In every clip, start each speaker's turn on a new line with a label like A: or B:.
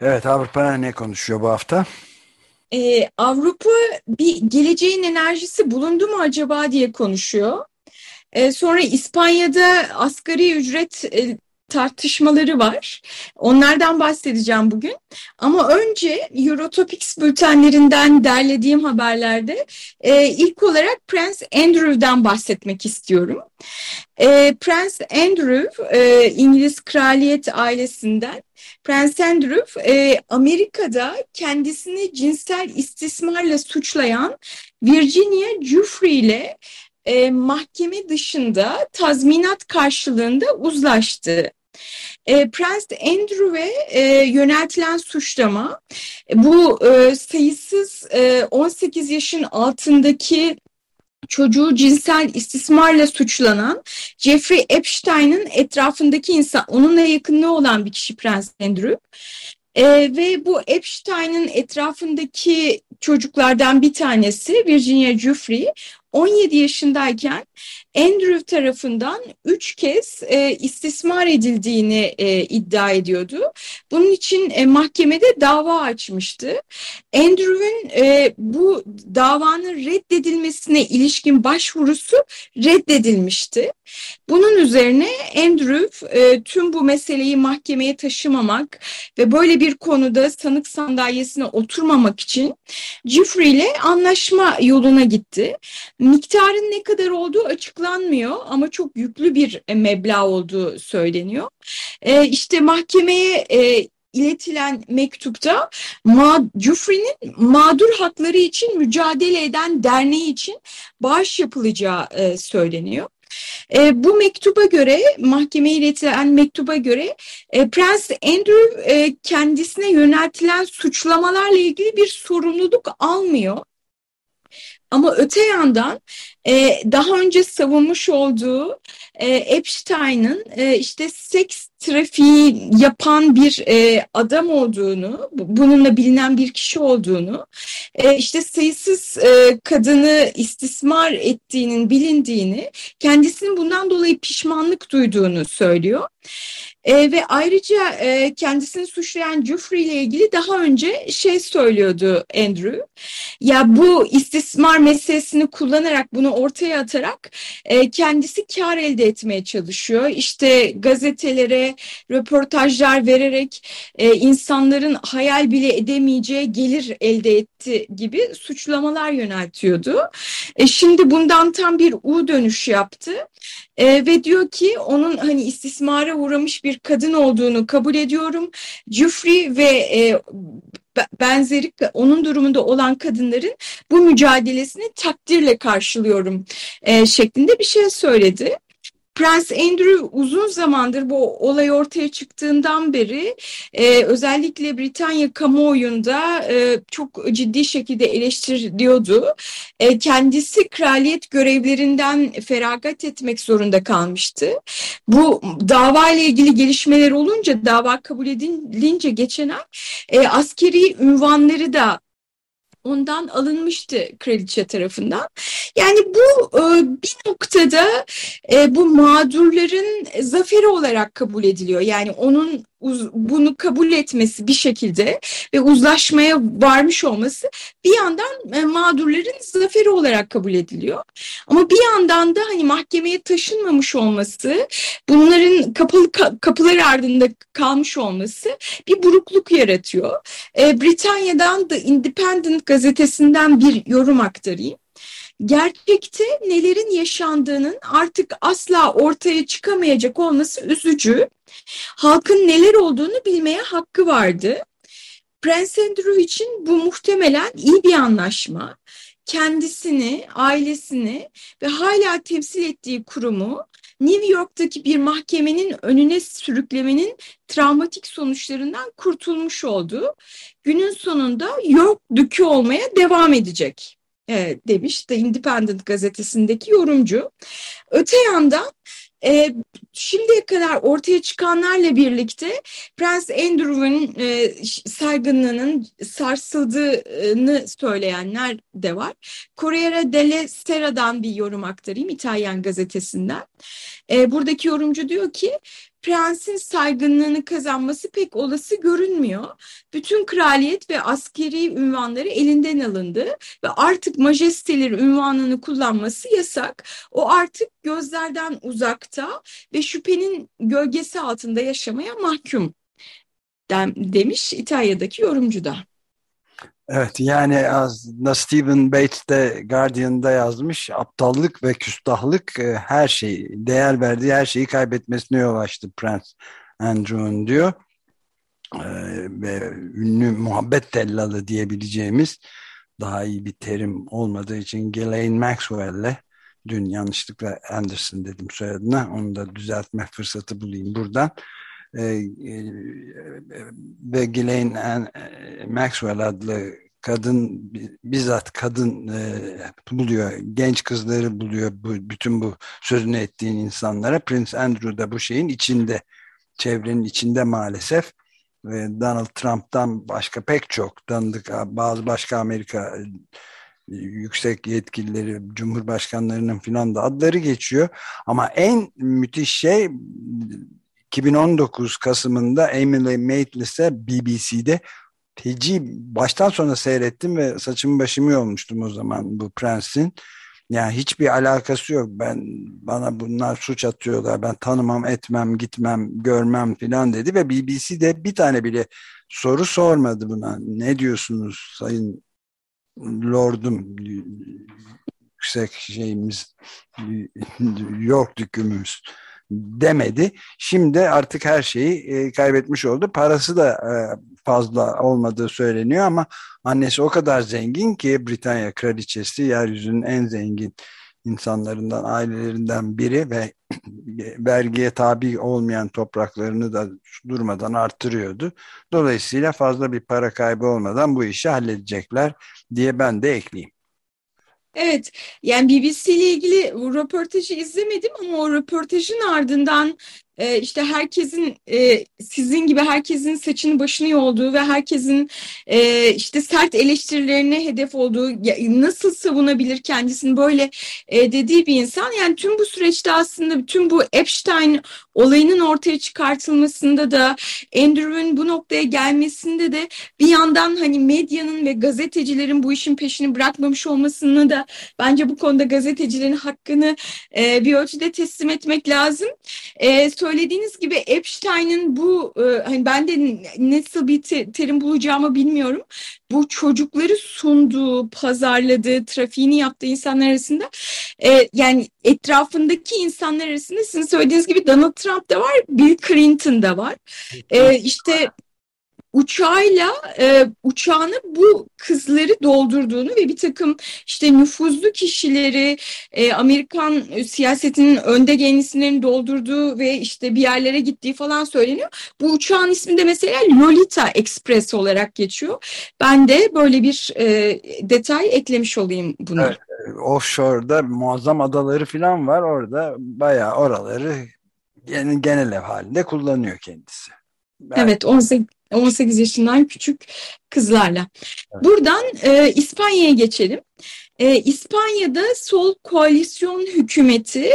A: Evet, Avrupa ne konuşuyor bu hafta?
B: Ee, Avrupa bir geleceğin enerjisi bulundu mu acaba diye konuşuyor. Ee, sonra İspanya'da asgari ücret e, tartışmaları var. Onlardan bahsedeceğim bugün. Ama önce Eurotopics bültenlerinden derlediğim haberlerde e, ilk olarak Prince Andrew'dan bahsetmek istiyorum. E, Prince Andrew e, İngiliz kraliyet ailesinden Prince Andrew e, Amerika'da kendisini cinsel istismarla suçlayan Virginia Giuffre ile e, mahkeme dışında tazminat karşılığında uzlaştı. E, Prince Andrew'e e, yöneltilen suçlama bu e, sayısız e, 18 yaşın altındaki çocuğu cinsel istismarla suçlanan Jeffrey Epstein'ın etrafındaki insan, onunla yakınlığı olan bir kişi Prince Andrew. E, ve bu Epstein'ın etrafındaki çocuklardan bir tanesi Virginia Giuffre 17 yaşındayken Andrew tarafından üç kez e, istismar edildiğini e, iddia ediyordu. Bunun için e, mahkemede dava açmıştı. Andrew'ün e, bu davanın reddedilmesine ilişkin başvurusu reddedilmişti. Bunun üzerine Andrew e, tüm bu meseleyi mahkemeye taşımamak ve böyle bir konuda sanık sandalyesine oturmamak için Jeffrey ile anlaşma yoluna gitti. Miktarın ne kadar olduğu açıklanmıyor ama çok yüklü bir e, meblağ olduğu söyleniyor. E, işte mahkemeye e, iletilen mektupta ma Cufri'nin mağdur hakları için mücadele eden derneği için bağış yapılacağı e, söyleniyor. E, bu mektuba göre, mahkemeye iletilen mektuba göre e, Prince Andrew e, kendisine yöneltilen suçlamalarla ilgili bir sorumluluk almıyor. Ama öte yandan e, daha önce savunmuş olduğu e, Epstein'ın e, işte seks trafiği yapan bir e, adam olduğunu, bununla bilinen bir kişi olduğunu, e, işte sayısız e, kadını istismar ettiğinin bilindiğini, kendisinin bundan dolayı pişmanlık duyduğunu söylüyor. E, ve ayrıca e, kendisini suçlayan Jeffrey ile ilgili daha önce şey söylüyordu Andrew. Ya bu istismar meselesini kullanarak bunu ortaya atarak e, kendisi kar elde etmeye çalışıyor. İşte gazetelere röportajlar vererek e, insanların hayal bile edemeyeceği gelir elde etti gibi suçlamalar yöneltiyordu. E, şimdi bundan tam bir U dönüş yaptı. E, ve diyor ki onun hani istismara uğramış bir kadın olduğunu kabul ediyorum. Jeffrey ve e, benzeri onun durumunda olan kadınların bu mücadelesini takdirle karşılıyorum e, şeklinde bir şey söyledi. Prince Andrew uzun zamandır bu olay ortaya çıktığından beri e, özellikle Britanya kamuoyunda e, çok ciddi şekilde eleştiriliyordu. E, kendisi kraliyet görevlerinden feragat etmek zorunda kalmıştı. Bu dava ile ilgili gelişmeler olunca dava kabul edilince geçen ay e, askeri ünvanları da ondan alınmıştı kraliçe tarafından. Yani bu e, bir noktada e, bu mağdurların zaferi olarak kabul ediliyor. Yani onun uz, bunu kabul etmesi bir şekilde ve uzlaşmaya varmış olması bir yandan e, mağdurların zaferi olarak kabul ediliyor. Ama bir yandan da hani mahkemeye taşınmamış olması, bunların kapalı kapılar ardında kalmış olması bir burukluk yaratıyor. E, Britanya'dan The Independent gazetesinden bir yorum aktarayım gerçekte nelerin yaşandığının artık asla ortaya çıkamayacak olması üzücü. Halkın neler olduğunu bilmeye hakkı vardı. Prince Andrew için bu muhtemelen iyi bir anlaşma. Kendisini, ailesini ve hala temsil ettiği kurumu New York'taki bir mahkemenin önüne sürüklemenin travmatik sonuçlarından kurtulmuş oldu. Günün sonunda York dükü olmaya devam edecek e, demiş The Independent gazetesindeki yorumcu. Öte yandan e, şimdiye kadar ortaya çıkanlarla birlikte Prens Andrew'un e, saygınlığının sarsıldığını söyleyenler de var. Corriere della Sera'dan bir yorum aktarayım İtalyan gazetesinden. E, buradaki yorumcu diyor ki prensin saygınlığını kazanması pek olası görünmüyor. Bütün kraliyet ve askeri ünvanları elinden alındı ve artık majesteleri ünvanını kullanması yasak. O artık gözlerden uzakta ve şüphenin gölgesi altında yaşamaya mahkum demiş İtalya'daki yorumcu da.
A: Evet yani aslında Stephen Bates de Guardian'da yazmış aptallık ve küstahlık e, her şeyi değer verdiği her şeyi kaybetmesine yol açtı Prince Andrew'un diyor. Ee, ve ünlü muhabbet tellalı diyebileceğimiz daha iyi bir terim olmadığı için Ghislaine Maxwell'le dün yanlışlıkla Anderson dedim soyadına onu da düzeltme fırsatı bulayım buradan. e, e, ve Ghislaine Maxwell adlı kadın bizzat kadın e, buluyor genç kızları buluyor bu, bütün bu sözünü ettiğin insanlara Prince Andrew da bu şeyin içinde çevrenin içinde maalesef Donald Trump'tan başka pek çok tanıdık bazı başka Amerika yüksek yetkilileri, cumhurbaşkanlarının filan da adları geçiyor. Ama en müthiş şey 2019 Kasım'ında Emily Maitlis'e BBC'de feci baştan sona seyrettim ve saçımı başımı yolmuştum o zaman bu Prensin. Yani hiçbir alakası yok. Ben bana bunlar suç atıyorlar. Ben tanımam, etmem, gitmem, görmem filan dedi ve BBC de bir tane bile soru sormadı buna. Ne diyorsunuz sayın lordum yüksek şeyimiz York dükümüz demedi. Şimdi artık her şeyi e, kaybetmiş oldu. Parası da e, fazla olmadığı söyleniyor ama annesi o kadar zengin ki Britanya kraliçesi yeryüzünün en zengin insanlarından, ailelerinden biri ve vergiye tabi olmayan topraklarını da durmadan artırıyordu. Dolayısıyla fazla bir para kaybı olmadan bu işi halledecekler diye ben de ekleyeyim.
B: Evet, yani BBC ile ilgili röportajı izlemedim ama o röportajın ardından e, işte herkesin e, sizin gibi herkesin saçını başını yolduğu ve herkesin e, işte sert eleştirilerine hedef olduğu nasıl savunabilir kendisini böyle e, dediği bir insan. Yani tüm bu süreçte aslında tüm bu Epstein olayının ortaya çıkartılmasında da Andrew'un bu noktaya gelmesinde de bir yandan hani medyanın ve gazetecilerin bu işin peşini bırakmamış olmasını da bence bu konuda gazetecilerin hakkını e, bir ölçüde teslim etmek lazım. E, söylediğiniz gibi Epstein'in bu e, hani ben de nasıl bir te terim bulacağımı bilmiyorum. Bu çocukları sunduğu, pazarladığı, trafiğini yaptığı insanlar arasında e, yani etrafındaki insanlar arasında sizin söylediğiniz gibi Donald Trump da var, Bill Clinton da var. E, işte uçağıyla e, uçağını bu kızları doldurduğunu ve bir takım işte nüfuzlu kişileri e, Amerikan siyasetinin önde gelen isimlerini doldurduğu ve işte bir yerlere gittiği falan söyleniyor. Bu uçağın ismi de mesela Lolita Express olarak geçiyor. Ben de böyle bir e, detay eklemiş olayım buna. Evet,
A: offshore'da muazzam adaları falan var orada bayağı oraları yani genel ev halinde kullanıyor kendisi.
B: Ben... Evet 18, 18 yaşından küçük kızlarla. Evet. Buradan e, İspanya'ya geçelim. e, İspanya'da sol koalisyon hükümeti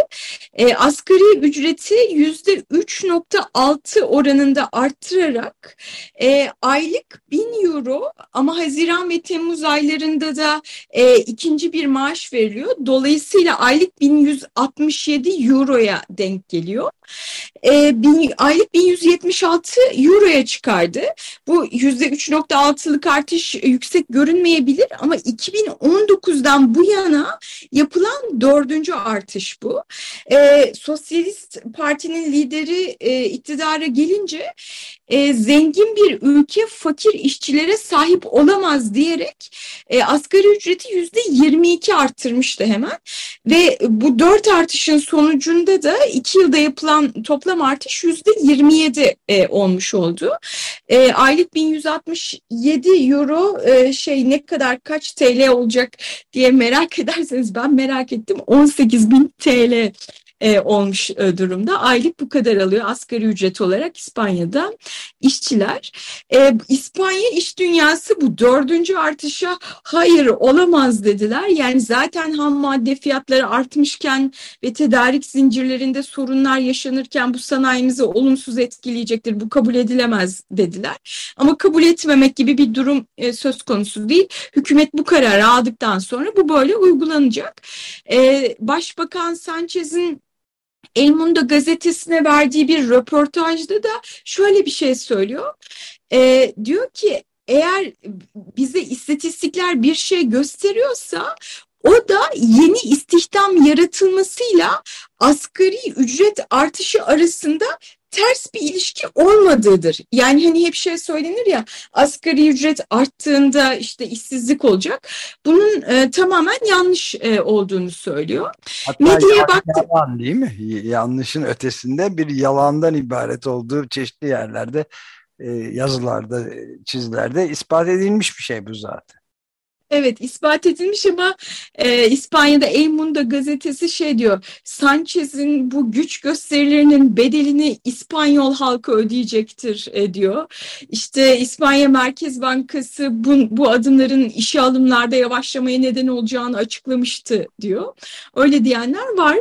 B: e, asgari ücreti yüzde 3.6 oranında arttırarak e, aylık 1000 euro ama Haziran ve Temmuz aylarında da e, ikinci bir maaş veriliyor. Dolayısıyla aylık 1167 euroya denk geliyor. E, bin, aylık 1176 euroya çıkardı. Bu yüzde 3.6'lık artış yüksek görünmeyebilir ama 2019'dan bu yana yapılan dördüncü artış bu. E, Sosyalist Parti'nin lideri e, iktidara gelince e, zengin bir ülke fakir işçilere sahip olamaz diyerek e, asgari ücreti yüzde 22 arttırmıştı hemen ve bu dört artışın sonucunda da iki yılda yapılan toplam artış yüzde 27 e, olmuş oldu. E, aylık 1167 euro e, şey ne kadar kaç TL olacak diye merak ederseniz ben merak ettim 18 bin TL e, olmuş e, durumda. Aylık bu kadar alıyor asgari ücret olarak İspanya'da işçiler. E, İspanya iş dünyası bu dördüncü artışa hayır olamaz dediler. Yani zaten ham madde fiyatları artmışken ve tedarik zincirlerinde sorunlar yaşanırken bu sanayimizi olumsuz etkileyecektir. Bu kabul edilemez dediler. Ama kabul etmemek gibi bir durum söz konusu değil. Hükümet bu kararı aldıktan sonra bu böyle uygulanacak. Başbakan Sanchez'in El Mundo gazetesine verdiği bir röportajda da şöyle bir şey söylüyor. E, diyor ki eğer bize istatistikler bir şey gösteriyorsa o da yeni istihdam yaratılmasıyla asgari ücret artışı arasında ters bir ilişki olmadığıdır. Yani hani hep şey söylenir ya asgari ücret arttığında işte işsizlik olacak. Bunun e, tamamen yanlış e, olduğunu söylüyor.
A: Hatta Medyaya baktım. Yalan değil mi? Yanlışın ötesinde bir yalandan ibaret olduğu çeşitli yerlerde e, yazılarda, çizilerde ispat edilmiş bir şey bu zaten.
B: Evet ispat edilmiş ama e, İspanya'da El Mundo gazetesi şey diyor. Sanchez'in bu güç gösterilerinin bedelini İspanyol halkı ödeyecektir e, diyor. İşte İspanya Merkez Bankası bu, bu adımların işe alımlarda yavaşlamaya neden olacağını açıklamıştı diyor. Öyle diyenler var.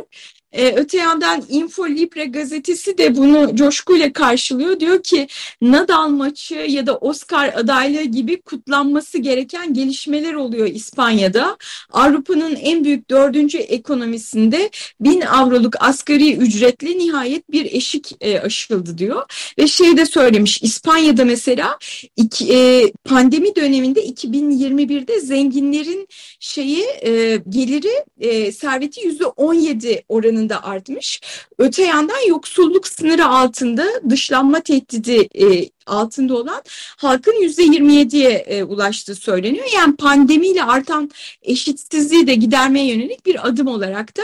B: E, öte yandan Info Libre gazetesi de bunu coşkuyla karşılıyor. Diyor ki Nadal maçı ya da Oscar adaylığı gibi kutlanması gereken gelişmeler oluyor İspanya'da. Avrupa'nın en büyük dördüncü ekonomisinde bin avroluk asgari ücretle nihayet bir eşik e, aşıldı diyor. Ve şey de söylemiş İspanya'da mesela iki, e, pandemi döneminde 2021'de zenginlerin şeyi e, geliri e, serveti yüzde 17 oranı oranında artmış. Öte yandan yoksulluk sınırı altında dışlanma tehdidi e, altında olan halkın yüzde 27'ye e, ulaştığı söyleniyor. Yani pandemiyle artan eşitsizliği de gidermeye yönelik bir adım olarak da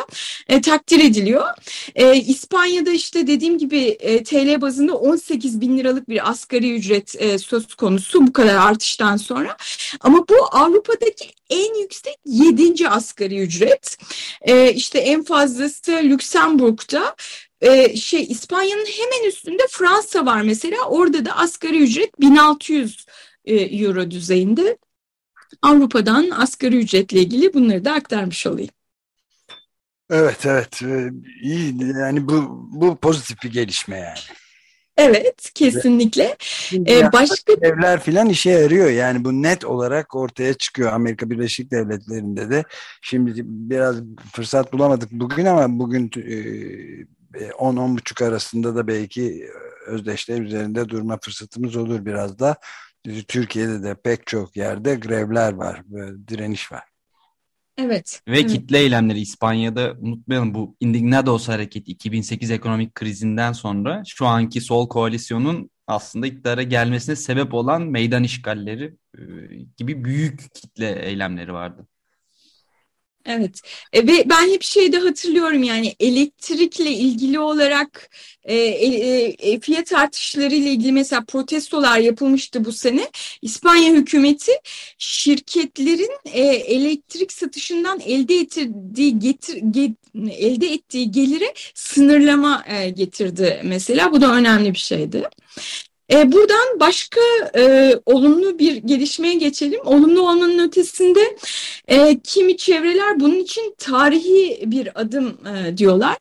B: e, takdir ediliyor. E, İspanya'da işte dediğim gibi e, TL bazında 18 bin liralık bir asgari ücret e, söz konusu bu kadar artıştan sonra. Ama bu Avrupa'daki en yüksek 7. asgari ücret. E, işte en fazlası Lüksemburg'da e, şey İspanya'nın hemen üstünde Fransa var mesela. Orada da asgari ücret 1600 e, euro düzeyinde. Avrupa'dan asgari ücretle ilgili bunları da aktarmış olayım.
A: Evet evet e, iyi yani bu bu pozitif bir gelişme yani.
B: Evet kesinlikle. Ee,
A: başka evler filan işe yarıyor yani bu net olarak ortaya çıkıyor Amerika Birleşik Devletleri'nde de. Şimdi biraz fırsat bulamadık bugün ama bugün e, 10-10.30 arasında da belki özdeşler üzerinde durma fırsatımız olur biraz da. Türkiye'de de pek çok yerde grevler var, direniş var.
B: Evet.
C: Ve
B: evet.
C: kitle eylemleri İspanya'da unutmayalım bu Indignados hareketi 2008 ekonomik krizinden sonra şu anki sol koalisyonun aslında iktidara gelmesine sebep olan meydan işgalleri gibi büyük kitle eylemleri vardı.
B: Evet e, ve ben hep şeyde hatırlıyorum yani elektrikle ilgili olarak e, e, e fiyat artışları ile ilgili mesela protestolar yapılmıştı bu sene. İspanya hükümeti şirketlerin e, elektrik satışından elde ettiği getir, get, elde ettiği gelire sınırlama e, getirdi mesela. Bu da önemli bir şeydi. E, buradan başka e, olumlu bir gelişmeye geçelim. Olumlu olmanın ötesinde e, kimi çevreler bunun için tarihi bir adım e, diyorlar.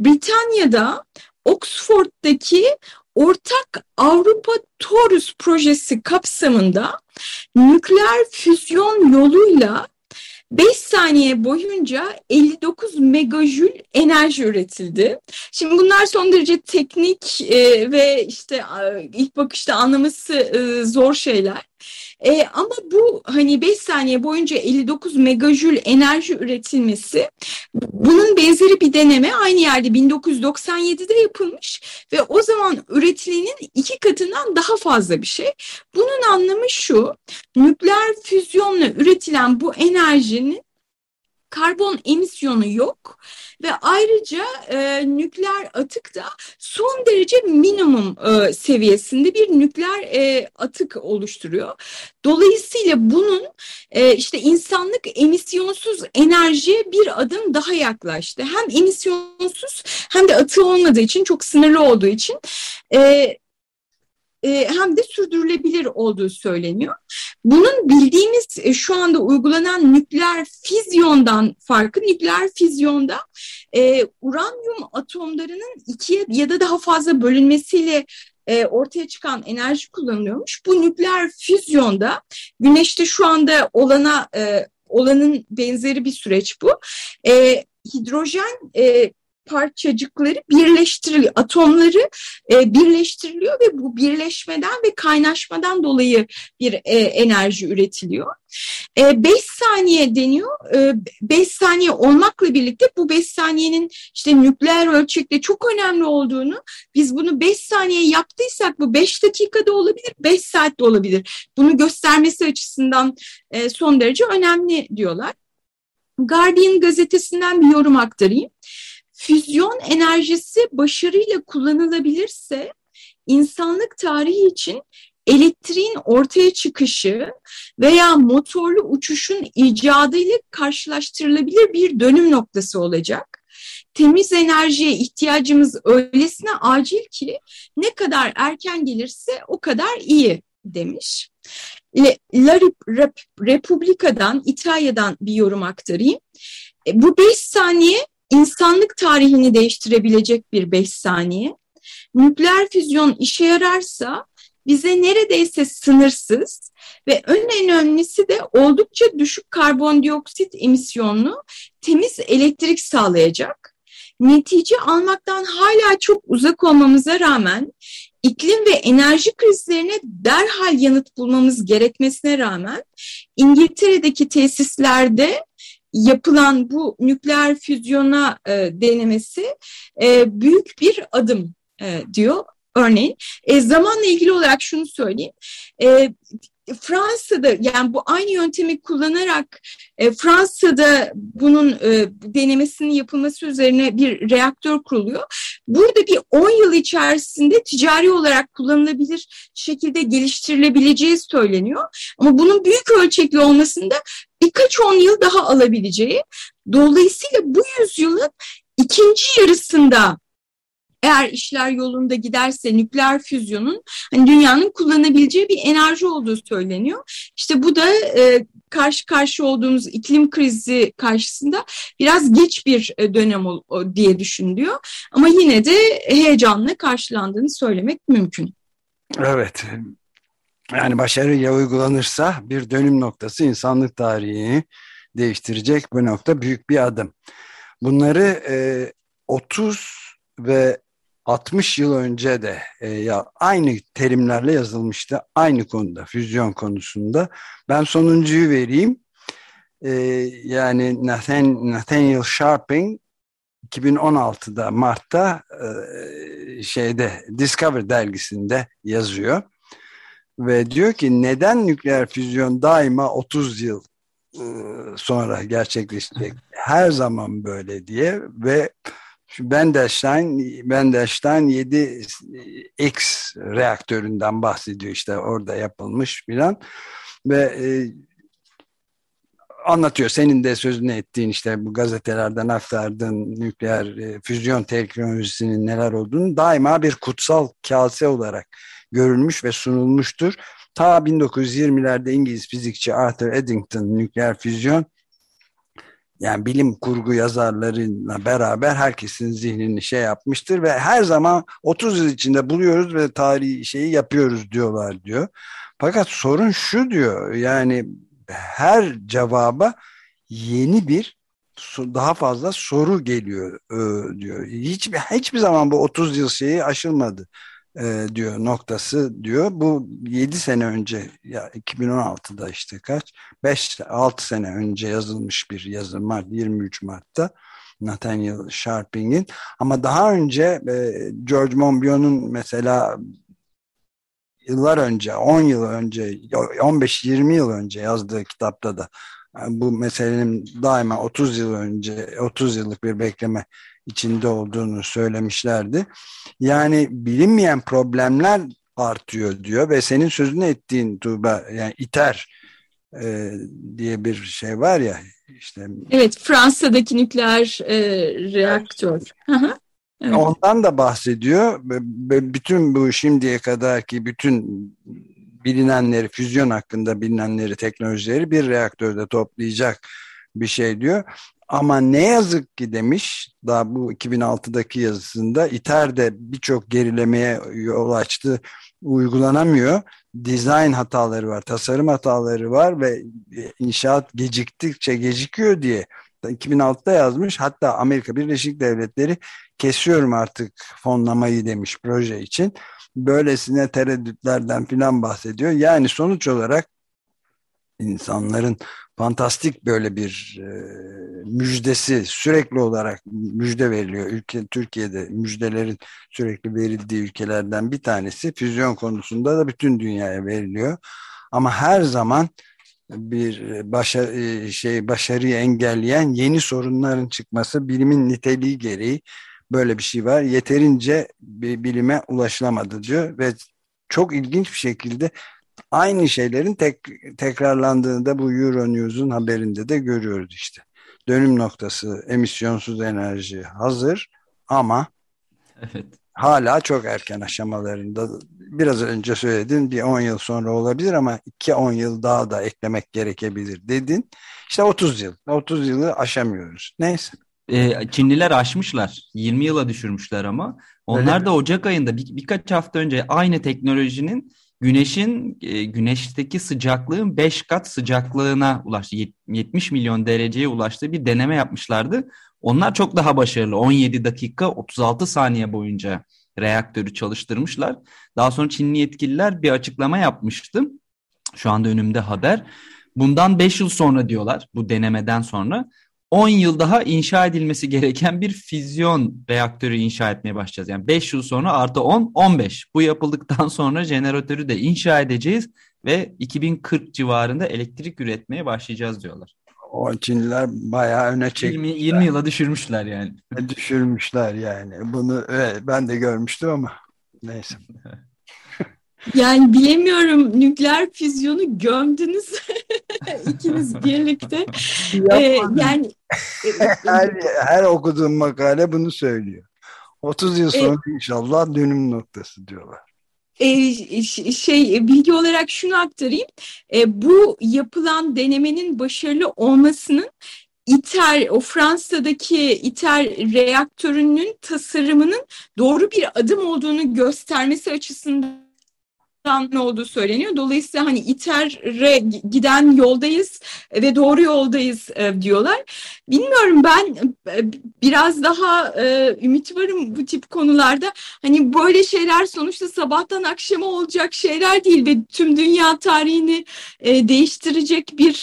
B: Britanya'da Oxford'daki Ortak Avrupa Torus projesi kapsamında nükleer füzyon yoluyla 5 saniye boyunca 59 megajül enerji üretildi. Şimdi bunlar son derece teknik e, ve işte ilk bakışta anlaması e, zor şeyler. E, ama bu hani 5 saniye boyunca 59 megajül enerji üretilmesi bunun benzeri bir deneme aynı yerde 1997'de yapılmış ve o zaman üretilenin iki katından daha fazla bir şey. Bunun anlamı şu nükleer füzyonla üretilen bu enerjinin karbon emisyonu yok ve ayrıca e, nükleer atık da son derece minimum e, seviyesinde bir nükleer e, atık oluşturuyor. Dolayısıyla bunun e, işte insanlık emisyonsuz enerjiye bir adım daha yaklaştı. Hem emisyonsuz hem de atığı olmadığı için çok sınırlı olduğu için e, e, hem de sürdürülebilir olduğu söyleniyor. Bunun bildiğimiz e, şu anda uygulanan nükleer fizyondan farkı nükleer fizyonda e, uranyum atomlarının ikiye ya da daha fazla bölünmesiyle e, ortaya çıkan enerji kullanılıyormuş. Bu nükleer füzyonda güneşte şu anda olana e, olanın benzeri bir süreç bu. E, hidrojen e, parçacıkları birleştiriliyor, atomları e, birleştiriliyor ve bu birleşmeden ve kaynaşmadan dolayı bir e, enerji üretiliyor. 5 e, saniye deniyor. 5 e, saniye olmakla birlikte bu 5 saniyenin işte nükleer ölçekte çok önemli olduğunu biz bunu 5 saniye yaptıysak bu 5 dakikada olabilir, 5 saatte olabilir. Bunu göstermesi açısından e, son derece önemli diyorlar. Guardian gazetesinden bir yorum aktarayım. Füzyon enerjisi başarıyla kullanılabilirse insanlık tarihi için elektriğin ortaya çıkışı veya motorlu uçuşun icadıyla karşılaştırılabilir bir dönüm noktası olacak. Temiz enerjiye ihtiyacımız öylesine acil ki ne kadar erken gelirse o kadar iyi demiş. La Republika'dan, İtalya'dan bir yorum aktarayım. E, bu beş saniye insanlık tarihini değiştirebilecek bir beş saniye. Nükleer füzyon işe yararsa bize neredeyse sınırsız ve en önemlisi de oldukça düşük karbondioksit emisyonlu temiz elektrik sağlayacak. Netice almaktan hala çok uzak olmamıza rağmen iklim ve enerji krizlerine derhal yanıt bulmamız gerekmesine rağmen İngiltere'deki tesislerde yapılan bu nükleer füzyona e, denemesi e, büyük bir adım e, diyor. Örneğin e, zamanla ilgili olarak şunu söyleyeyim. E, Fransa'da yani bu aynı yöntemi kullanarak e, Fransa'da bunun e, denemesinin yapılması üzerine bir reaktör kuruluyor. Burada bir 10 yıl içerisinde ticari olarak kullanılabilir şekilde geliştirilebileceği söyleniyor. Ama bunun büyük ölçekli olmasında birkaç on yıl daha alabileceği. Dolayısıyla bu yüzyılın ikinci yarısında eğer işler yolunda giderse nükleer füzyonun hani dünyanın kullanabileceği bir enerji olduğu söyleniyor. İşte bu da e, karşı karşı olduğumuz iklim krizi karşısında biraz geç bir e, dönem ol, diye düşünülüyor. Ama yine de heyecanla karşılandığını söylemek mümkün.
A: Evet. Yani başarıyla uygulanırsa bir dönüm noktası insanlık tarihini değiştirecek bu nokta büyük bir adım. Bunları e, 30 ve 60 yıl önce de e, ya aynı terimlerle yazılmıştı aynı konuda füzyon konusunda. Ben sonuncuyu vereyim. E, yani Nathan, Nathaniel Sharping 2016'da Mart'ta e, şeyde Discover dergisinde yazıyor ve diyor ki neden nükleer füzyon daima 30 yıl e, sonra gerçekleşecek? Her zaman böyle diye. Ve Bendestein, Bendestein 7X reaktöründen bahsediyor işte orada yapılmış filan. Ve e, anlatıyor senin de sözünü ettiğin işte bu gazetelerden aktardığın nükleer e, füzyon teknolojisinin neler olduğunu daima bir kutsal kase olarak görülmüş ve sunulmuştur. Ta 1920'lerde İngiliz fizikçi Arthur Eddington nükleer füzyon yani bilim kurgu yazarlarıyla beraber herkesin zihnini şey yapmıştır ve her zaman 30 yıl içinde buluyoruz ve tarihi şeyi yapıyoruz diyorlar diyor. Fakat sorun şu diyor yani her cevaba yeni bir daha fazla soru geliyor diyor. Hiçbir, hiçbir zaman bu 30 yıl şeyi aşılmadı e, diyor noktası diyor. Bu 7 sene önce ya 2016'da işte kaç 5 6 sene önce yazılmış bir yazı Mart 23 Mart'ta Nathaniel Sharping'in ama daha önce e, George Monbiot'un mesela yıllar önce 10 yıl önce 15-20 yıl önce yazdığı kitapta da bu meselenin daima 30 yıl önce 30 yıllık bir bekleme içinde olduğunu söylemişlerdi. Yani bilinmeyen problemler artıyor diyor ve senin sözünü ettiğin Tuğba yani iter e, diye bir şey var ya işte.
B: Evet Fransa'daki nükleer e, reaktör.
A: Evet. Ondan da bahsediyor. Bütün bu şimdiye kadarki bütün bilinenleri, füzyon hakkında bilinenleri, teknolojileri bir reaktörde toplayacak bir şey diyor. Ama ne yazık ki demiş, daha bu 2006'daki yazısında ITER de birçok gerilemeye yol açtı, uygulanamıyor. Design hataları var, tasarım hataları var ve inşaat geciktikçe gecikiyor diye 2006'da yazmış. Hatta Amerika Birleşik Devletleri kesiyorum artık fonlamayı demiş proje için. Böylesine tereddütlerden filan bahsediyor. Yani sonuç olarak insanların fantastik böyle bir e, müjdesi sürekli olarak müjde veriliyor. Ülke Türkiye'de müjdelerin sürekli verildiği ülkelerden bir tanesi. Füzyon konusunda da bütün dünyaya veriliyor. Ama her zaman bir başa, e, şey başarıyı engelleyen yeni sorunların çıkması bilimin niteliği gereği böyle bir şey var. Yeterince bir bilime ulaşılamadı diyor ve çok ilginç bir şekilde aynı şeylerin tek, tekrarlandığını da bu Euronews'un haberinde de görüyoruz işte. Dönüm noktası emisyonsuz enerji hazır ama evet. hala çok erken aşamalarında. Biraz önce söyledin bir 10 yıl sonra olabilir ama 2-10 yıl daha da eklemek gerekebilir dedin. İşte 30 yıl. 30 yılı aşamıyoruz. Neyse.
C: Ee, Çinliler aşmışlar. 20 yıla düşürmüşler ama. Onlar da Ocak ayında bir, birkaç hafta önce aynı teknolojinin Güneşin e, güneşteki sıcaklığın 5 kat sıcaklığına ulaştı. 70 milyon dereceye ulaştığı bir deneme yapmışlardı. Onlar çok daha başarılı. 17 dakika 36 saniye boyunca reaktörü çalıştırmışlar. Daha sonra Çinli yetkililer bir açıklama yapmıştı. Şu anda önümde haber. Bundan 5 yıl sonra diyorlar bu denemeden sonra 10 yıl daha inşa edilmesi gereken bir füzyon reaktörü inşa etmeye başlayacağız. Yani 5 yıl sonra artı 10, 15. Bu yapıldıktan sonra jeneratörü de inşa edeceğiz ve 2040 civarında elektrik üretmeye başlayacağız diyorlar.
A: O Çinliler bayağı öne çekmişler.
C: 20, 20 yıla düşürmüşler yani.
A: Düşürmüşler yani. Bunu evet, ben de görmüştüm ama neyse.
B: Yani bilemiyorum nükleer füzyonu gömdünüz ikiniz birlikte. ee, yani
A: e, e, her, her okuduğum makale bunu söylüyor. 30 yıl sonra e, inşallah dönüm noktası diyorlar.
B: E, şey bilgi olarak şunu aktarayım. E, bu yapılan denemenin başarılı olmasının İTER, o Fransa'daki İTER reaktörünün tasarımının doğru bir adım olduğunu göstermesi açısından ne olduğu söyleniyor. Dolayısıyla hani İTER'e giden yoldayız ve doğru yoldayız e, diyorlar. Bilmiyorum ben e, biraz daha e, ümit varım bu tip konularda. Hani böyle şeyler sonuçta sabahtan akşama olacak şeyler değil ve tüm dünya tarihini değiştirecek bir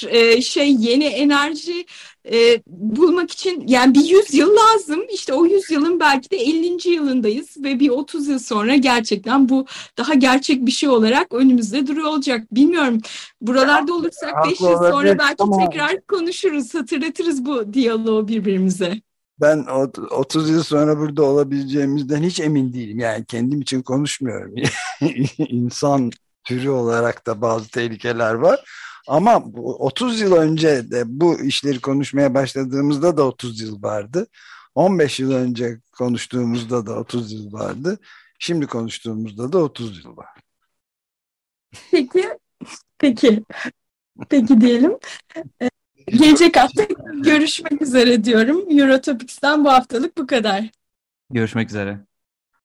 B: şey yeni enerji e, bulmak için yani bir 100 yıl lazım. İşte o 100 yılın belki de 50. yılındayız ve bir 30 yıl sonra gerçekten bu daha gerçek bir şey olarak önümüzde duruyor olacak. Bilmiyorum. Buralarda olursak 5 yıl sonra belki tamam. tekrar konuşuruz, hatırlatırız bu diyaloğu birbirimize.
A: Ben 30 yıl sonra burada olabileceğimizden hiç emin değilim. Yani kendim için konuşmuyorum. İnsan türü olarak da bazı tehlikeler var. Ama 30 yıl önce de bu işleri konuşmaya başladığımızda da 30 yıl vardı. 15 yıl önce konuştuğumuzda da 30 yıl vardı. Şimdi konuştuğumuzda da 30 yıl var.
B: Peki, peki, peki diyelim. Ee, gelecek hafta görüşmek üzere diyorum. Eurotopics'ten bu haftalık bu kadar.
C: Görüşmek üzere.